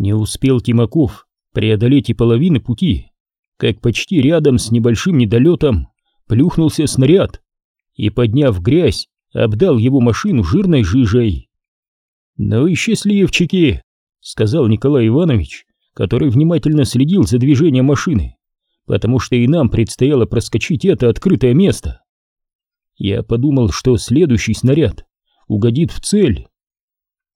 Не успел Тимаков преодолеть и половины пути, как почти рядом с небольшим недолетом плюхнулся снаряд и, подняв грязь, обдал его машину жирной жижей. «Ну и счастливчики!» — сказал Николай Иванович, который внимательно следил за движением машины, потому что и нам предстояло проскочить это открытое место. Я подумал, что следующий снаряд угодит в цель.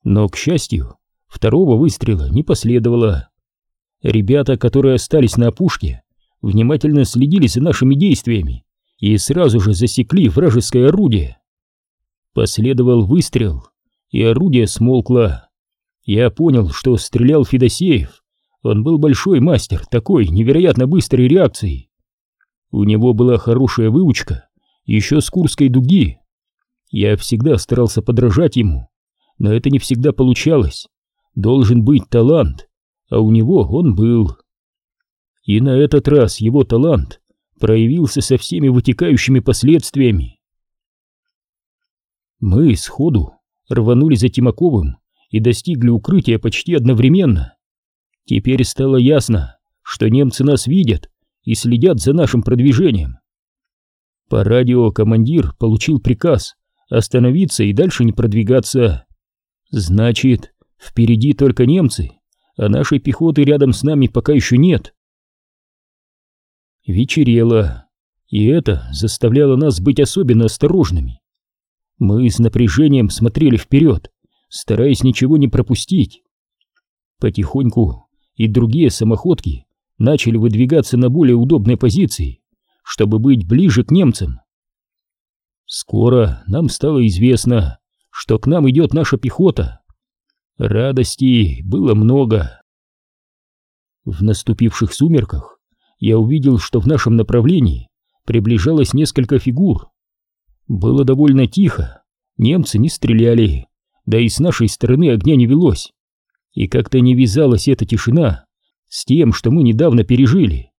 Но, к счастью, второго выстрела не последовало. Ребята, которые остались на опушке, внимательно следили за нашими действиями и сразу же засекли вражеское орудие. Последовал выстрел, и орудие смолкло. Я понял, что стрелял Федосеев. Он был большой мастер такой невероятно быстрой реакции. У него была хорошая выучка, еще с Курской дуги. Я всегда старался подражать ему, но это не всегда получалось. Должен быть талант, а у него он был. И на этот раз его талант проявился со всеми вытекающими последствиями. Мы сходу рванули за Тимаковым и достигли укрытия почти одновременно. Теперь стало ясно, что немцы нас видят и следят за нашим продвижением. По радио командир получил приказ остановиться и дальше не продвигаться. Значит, впереди только немцы, а нашей пехоты рядом с нами пока еще нет. Вечерело, и это заставляло нас быть особенно осторожными. Мы с напряжением смотрели вперед, стараясь ничего не пропустить. Потихоньку и другие самоходки начали выдвигаться на более удобные позиции, чтобы быть ближе к немцам. Скоро нам стало известно, что к нам идет наша пехота. Радости было много. В наступивших сумерках я увидел, что в нашем направлении приближалось несколько фигур. Было довольно тихо, немцы не стреляли, да и с нашей стороны огня не велось. И как-то не вязалась эта тишина с тем, что мы недавно пережили.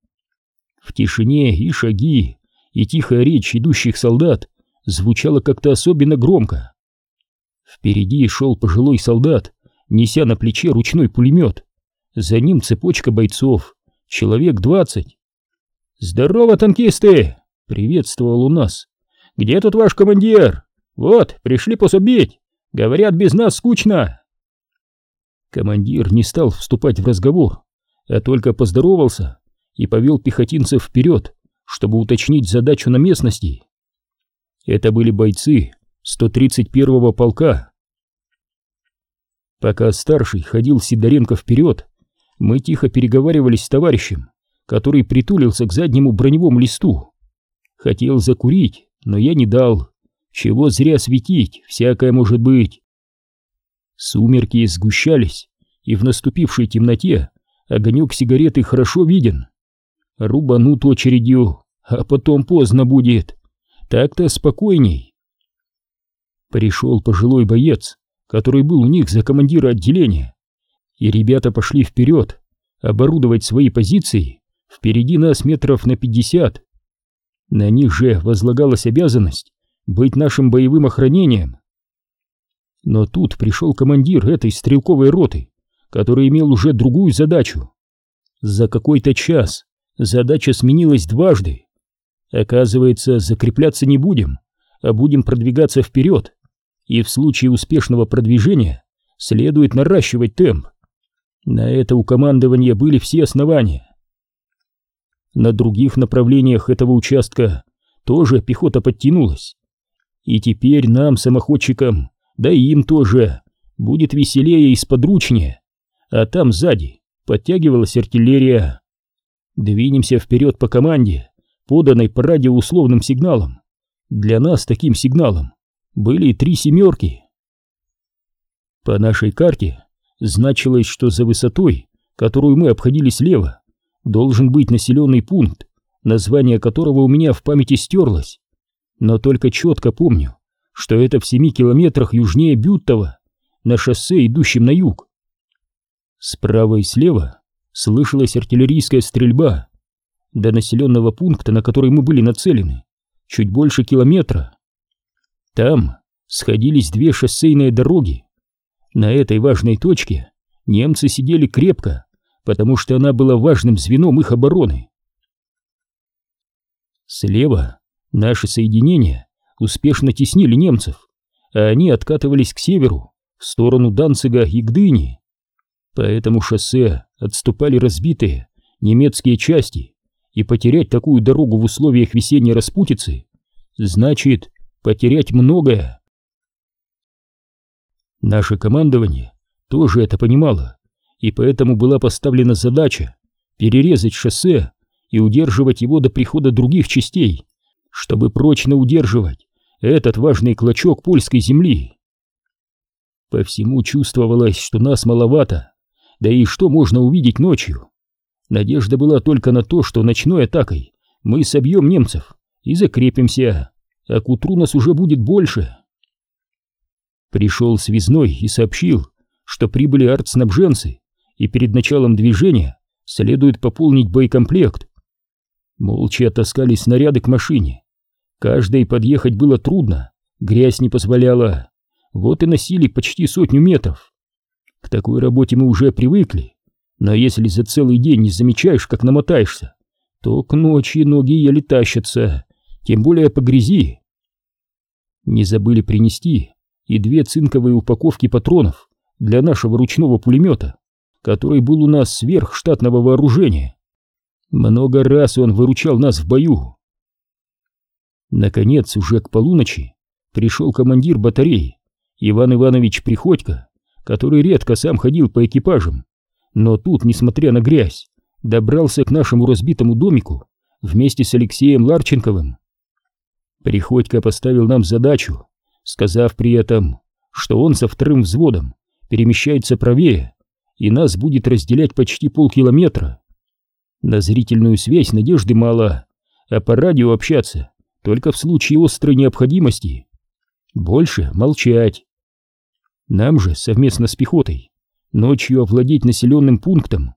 В тишине и шаги, и тихая речь идущих солдат звучала как-то особенно громко. Впереди шел пожилой солдат, неся на плече ручной пулемет. За ним цепочка бойцов, человек двадцать. «Здорово, танкисты!» — приветствовал у нас. «Где тут ваш командир? Вот, пришли пособить. Говорят, без нас скучно!» Командир не стал вступать в разговор, а только поздоровался и повел пехотинцев вперед, чтобы уточнить задачу на местности. Это были бойцы 131-го полка. Пока старший ходил Сидоренко вперед, мы тихо переговаривались с товарищем, который притулился к заднему броневому листу. Хотел закурить, но я не дал. Чего зря светить, всякое может быть. Сумерки сгущались, и в наступившей темноте огонек сигареты хорошо виден. Рубанут очередью, а потом поздно будет. Так-то спокойней. Пришел пожилой боец, который был у них за командира отделения, и ребята пошли вперед, оборудовать свои позиции впереди нас метров на пятьдесят. На них же возлагалась обязанность быть нашим боевым охранением. Но тут пришел командир этой стрелковой роты, который имел уже другую задачу. За какой-то час задача сменилась дважды. Оказывается, закрепляться не будем, а будем продвигаться вперед, и в случае успешного продвижения следует наращивать темп. На это у командования были все основания. На других направлениях этого участка тоже пехота подтянулась. И теперь нам, самоходчикам, да и им тоже, будет веселее и сподручнее. А там сзади подтягивалась артиллерия. Двинемся вперед по команде, поданной по радиоусловным сигналам. Для нас таким сигналом были три семерки. По нашей карте значилось, что за высотой, которую мы обходили слева, должен быть населенный пункт, название которого у меня в памяти стерлось. Но только четко помню, что это в семи километрах южнее Бюттова, на шоссе, идущем на юг. Справа и слева слышалась артиллерийская стрельба. До населенного пункта, на который мы были нацелены, чуть больше километра. Там сходились две шоссейные дороги. На этой важной точке немцы сидели крепко, потому что она была важным звеном их обороны. Слева наши соединения успешно теснили немцев, а они откатывались к северу, в сторону Данцига и Гдыни. По этому шоссе отступали разбитые немецкие части, и потерять такую дорогу в условиях весенней распутицы значит потерять многое. Наше командование тоже это понимало, и поэтому была поставлена задача перерезать шоссе и удерживать его до прихода других частей, чтобы прочно удерживать этот важный клочок польской земли. По всему чувствовалось, что нас маловато, да и что можно увидеть ночью. Надежда была только на то, что ночной атакой мы собьем немцев и закрепимся, а к утру нас уже будет больше. Пришел связной и сообщил, что прибыли артснабженцы, и перед началом движения следует пополнить боекомплект. Молча таскали снаряды к машине. Каждой подъехать было трудно, грязь не позволяла. Вот и носили почти сотню метров. К такой работе мы уже привыкли, но если за целый день не замечаешь, как намотаешься, то к ночи ноги еле тащатся, тем более по грязи. Не забыли принести и две цинковые упаковки патронов для нашего ручного пулемета, который был у нас сверх штатного вооружения. Много раз он выручал нас в бою. Наконец, уже к полуночи пришел командир батареи Иван Иванович Приходько, который редко сам ходил по экипажам, но тут, несмотря на грязь, добрался к нашему разбитому домику вместе с Алексеем Ларченковым. Приходько поставил нам задачу, сказав при этом, что он со вторым взводом перемещается правее, и нас будет разделять почти полкилометра. На зрительную связь надежды мало, а по радио общаться только в случае острой необходимости. Больше молчать. Нам же совместно с пехотой ночью овладеть населенным пунктом.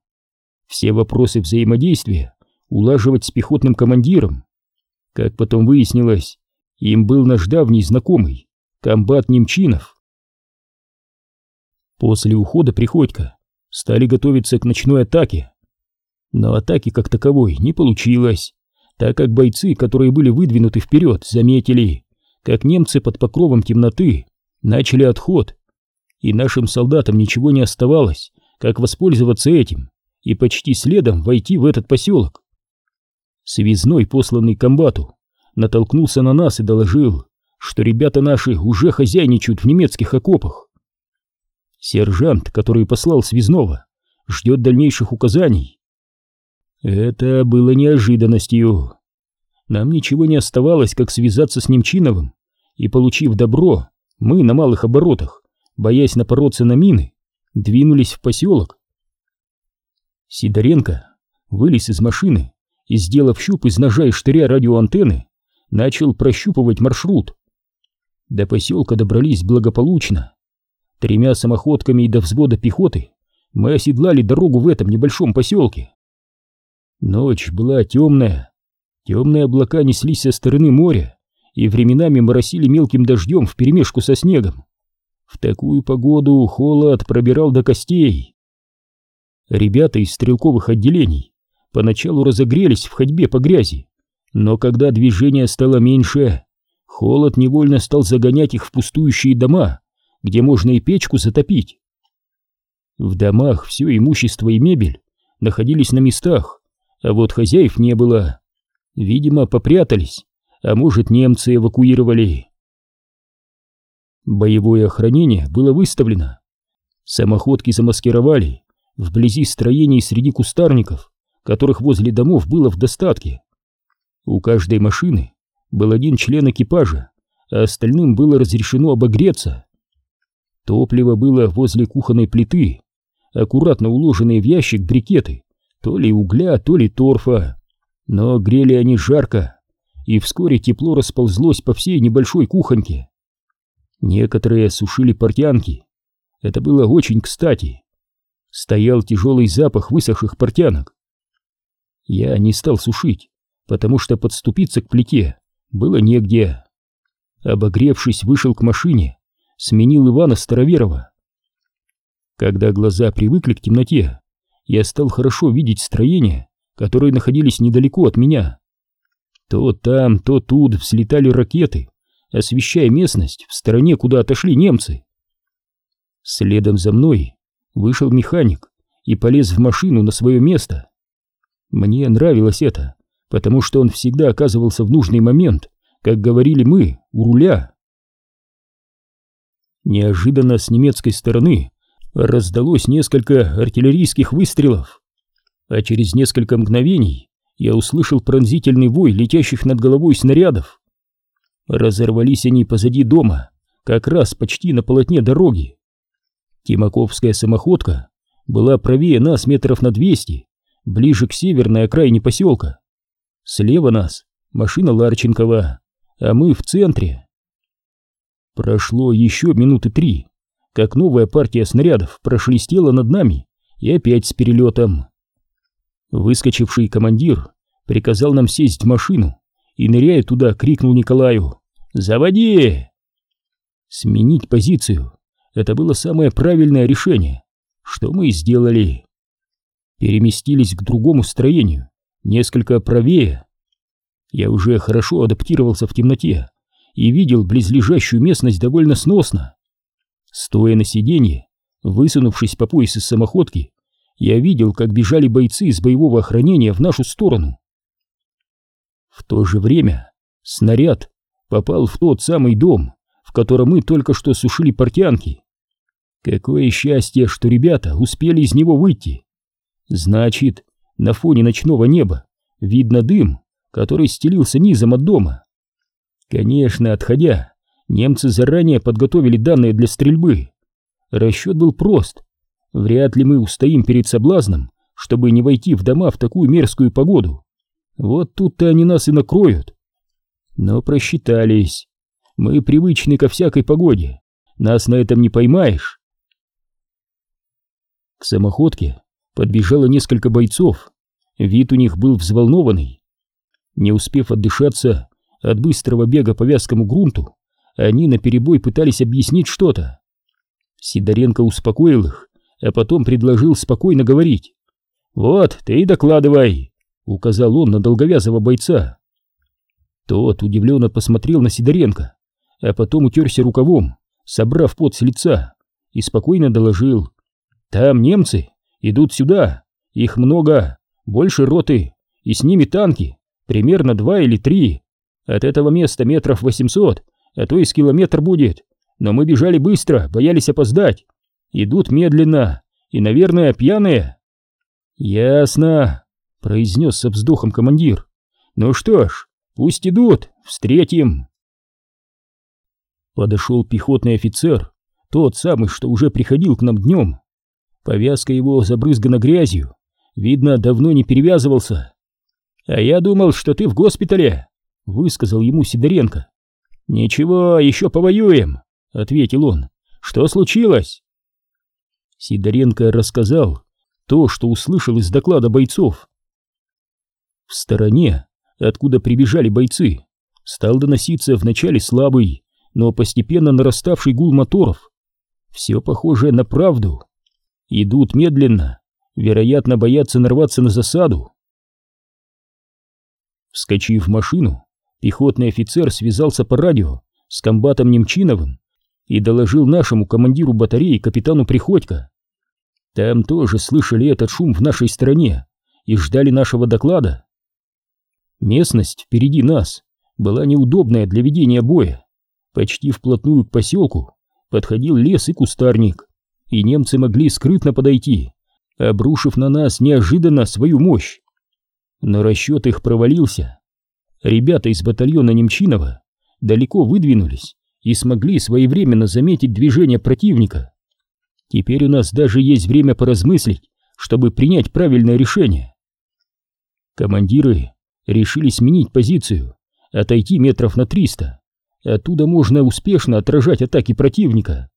Все вопросы взаимодействия улаживать с пехотным командиром. Как потом выяснилось, им был наш давний знакомый, комбат Немчинов. После ухода Приходько стали готовиться к ночной атаке. Но атаки как таковой не получилось, так как бойцы, которые были выдвинуты вперед, заметили, как немцы под покровом темноты начали отход и нашим солдатам ничего не оставалось, как воспользоваться этим и почти следом войти в этот поселок. Связной, посланный комбату, натолкнулся на нас и доложил, что ребята наши уже хозяйничают в немецких окопах. Сержант, который послал связного, ждет дальнейших указаний. Это было неожиданностью. Нам ничего не оставалось, как связаться с Немчиновым, и, получив добро, мы на малых оборотах боясь напороться на мины, двинулись в поселок. Сидоренко вылез из машины и, сделав щуп из ножа и штыря радиоантенны, начал прощупывать маршрут. До поселка добрались благополучно. Тремя самоходками и до взвода пехоты мы оседлали дорогу в этом небольшом поселке. Ночь была темная. Темные облака неслись со стороны моря и временами моросили мелким дождем вперемешку со снегом. В такую погоду холод пробирал до костей. Ребята из стрелковых отделений поначалу разогрелись в ходьбе по грязи, но когда движение стало меньше, холод невольно стал загонять их в пустующие дома, где можно и печку затопить. В домах все имущество и мебель находились на местах, а вот хозяев не было. Видимо, попрятались, а может, немцы эвакуировали. Боевое охранение было выставлено. Самоходки замаскировали вблизи строений среди кустарников, которых возле домов было в достатке. У каждой машины был один член экипажа, а остальным было разрешено обогреться. Топливо было возле кухонной плиты, аккуратно уложенные в ящик брикеты, то ли угля, то ли торфа. Но грели они жарко, и вскоре тепло расползлось по всей небольшой кухоньке. Некоторые сушили портянки. Это было очень кстати. Стоял тяжелый запах высохших портянок. Я не стал сушить, потому что подступиться к плите было негде. Обогревшись, вышел к машине, сменил Ивана Староверова. Когда глаза привыкли к темноте, я стал хорошо видеть строения, которые находились недалеко от меня. То там, то тут взлетали ракеты, освещая местность в стороне, куда отошли немцы. Следом за мной вышел механик и полез в машину на свое место. Мне нравилось это, потому что он всегда оказывался в нужный момент, как говорили мы, у руля. Неожиданно с немецкой стороны раздалось несколько артиллерийских выстрелов, а через несколько мгновений я услышал пронзительный вой летящих над головой снарядов. Разорвались они позади дома, как раз почти на полотне дороги. Тимаковская самоходка была правее нас метров на двести, ближе к северной окраине поселка. Слева нас машина Ларченкова, а мы в центре. Прошло еще минуты три, как новая партия снарядов прошлестела над нами и опять с перелетом. Выскочивший командир приказал нам сесть в машину и, ныряя туда, крикнул Николаю «Заводи!». Сменить позицию — это было самое правильное решение, что мы и сделали. Переместились к другому строению, несколько правее. Я уже хорошо адаптировался в темноте и видел близлежащую местность довольно сносно. Стоя на сиденье, высунувшись по пояс из самоходки, я видел, как бежали бойцы из боевого охранения в нашу сторону. В то же время снаряд попал в тот самый дом, в котором мы только что сушили портянки. Какое счастье, что ребята успели из него выйти. Значит, на фоне ночного неба видно дым, который стелился низом от дома. Конечно, отходя, немцы заранее подготовили данные для стрельбы. Расчет был прост. Вряд ли мы устоим перед соблазном, чтобы не войти в дома в такую мерзкую погоду. Вот тут-то они нас и накроют. Но просчитались. Мы привычны ко всякой погоде. Нас на этом не поймаешь. К самоходке подбежало несколько бойцов. Вид у них был взволнованный. Не успев отдышаться от быстрого бега по вязкому грунту, они наперебой пытались объяснить что-то. Сидоренко успокоил их а потом предложил спокойно говорить. «Вот, ты и докладывай», — указал он на долговязого бойца. Тот удивленно посмотрел на Сидоренко, а потом утерся рукавом, собрав пот с лица, и спокойно доложил. «Там немцы идут сюда, их много, больше роты, и с ними танки, примерно два или три. От этого места метров восемьсот, а то и с километр будет, но мы бежали быстро, боялись опоздать. Идут медленно и, наверное, пьяные. Ясно, произнес со вздохом командир. Ну что ж, пусть идут, встретим. Подошел пехотный офицер, тот самый, что уже приходил к нам днем. Повязка его забрызгана грязью, видно, давно не перевязывался. А я думал, что ты в госпитале, высказал ему Сидоренко. Ничего, еще повоюем, ответил он. Что случилось? Сидоренко рассказал то, что услышал из доклада бойцов. В стороне, откуда прибежали бойцы, стал доноситься вначале слабый, но постепенно нараставший гул моторов. Все похоже на правду. Идут медленно, вероятно, боятся нарваться на засаду. Вскочив в машину, пехотный офицер связался по радио с комбатом Немчиновым и доложил нашему командиру батареи капитану Приходько. Там тоже слышали этот шум в нашей стране и ждали нашего доклада. Местность впереди нас была неудобная для ведения боя. Почти вплотную к поселку подходил лес и кустарник, и немцы могли скрытно подойти, обрушив на нас неожиданно свою мощь. Но расчет их провалился. Ребята из батальона Немчинова далеко выдвинулись и смогли своевременно заметить движение противника. Теперь у нас даже есть время поразмыслить, чтобы принять правильное решение. Командиры решили сменить позицию, отойти метров на триста. Оттуда можно успешно отражать атаки противника.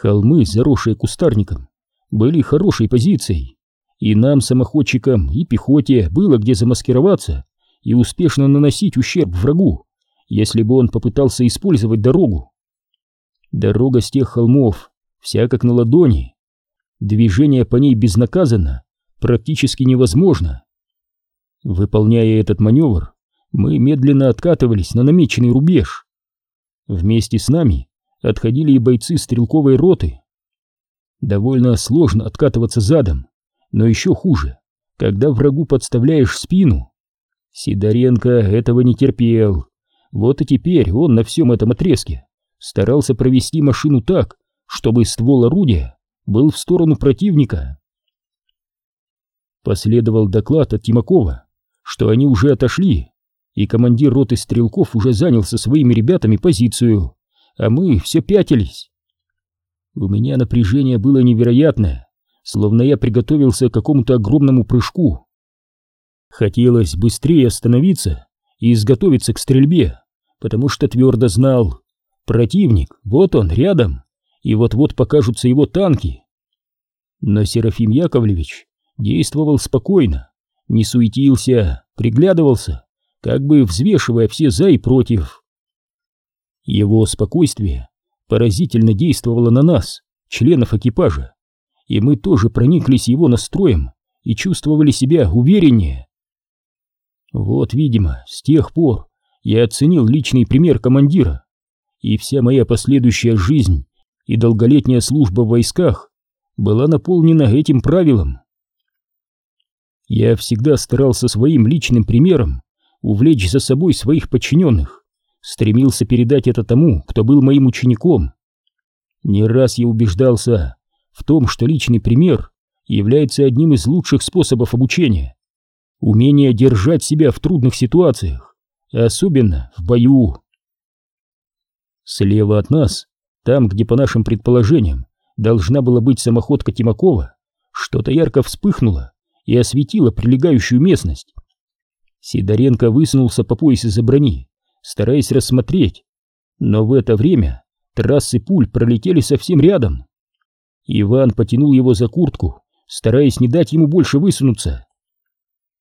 Холмы, заросшие кустарником, были хорошей позицией, и нам, самоходчикам и пехоте, было где замаскироваться и успешно наносить ущерб врагу, если бы он попытался использовать дорогу. Дорога с тех холмов вся как на ладони. Движение по ней безнаказанно, практически невозможно. Выполняя этот маневр, мы медленно откатывались на намеченный рубеж. Вместе с нами отходили и бойцы стрелковой роты. Довольно сложно откатываться задом, но еще хуже, когда врагу подставляешь спину. Сидоренко этого не терпел. Вот и теперь он на всем этом отрезке старался провести машину так, чтобы ствол орудия был в сторону противника. Последовал доклад от Тимакова, что они уже отошли, и командир роты стрелков уже занял со своими ребятами позицию, а мы все пятились. У меня напряжение было невероятное, словно я приготовился к какому-то огромному прыжку. Хотелось быстрее остановиться и изготовиться к стрельбе, потому что твердо знал, противник, вот он, рядом, и вот-вот покажутся его танки. Но Серафим Яковлевич действовал спокойно, не суетился, приглядывался, как бы взвешивая все за и против. Его спокойствие поразительно действовало на нас, членов экипажа, и мы тоже прониклись его настроем и чувствовали себя увереннее. Вот, видимо, с тех пор я оценил личный пример командира, и вся моя последующая жизнь и долголетняя служба в войсках была наполнена этим правилом. Я всегда старался своим личным примером увлечь за собой своих подчиненных, стремился передать это тому, кто был моим учеником. Не раз я убеждался в том, что личный пример является одним из лучших способов обучения. Умение держать себя в трудных ситуациях, особенно в бою. Слева от нас, там, где по нашим предположениям должна была быть самоходка Тимакова, что-то ярко вспыхнуло и осветила прилегающую местность. Сидоренко высунулся по пояс из-за брони, стараясь рассмотреть, но в это время трассы пуль пролетели совсем рядом. Иван потянул его за куртку, стараясь не дать ему больше высунуться.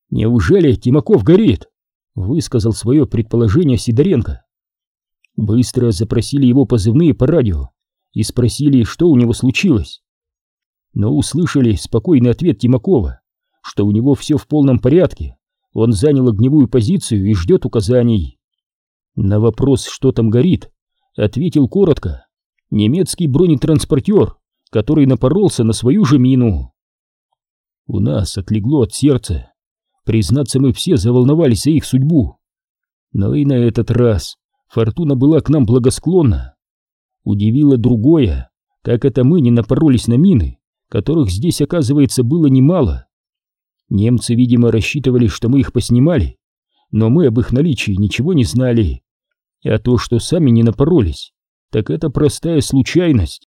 «Неужели Тимаков горит?» — высказал свое предположение Сидоренко. Быстро запросили его позывные по радио и спросили, что у него случилось. Но услышали спокойный ответ Тимакова, что у него все в полном порядке, он занял огневую позицию и ждет указаний. На вопрос, что там горит, ответил коротко. Немецкий бронетранспортер, который напоролся на свою же мину. У нас отлегло от сердца. Признаться, мы все заволновались за их судьбу. Но и на этот раз фортуна была к нам благосклонна. Удивило другое, как это мы не напоролись на мины, которых здесь, оказывается, было немало. Немцы, видимо, рассчитывали, что мы их поснимали, но мы об их наличии ничего не знали. А то, что сами не напоролись, так это простая случайность.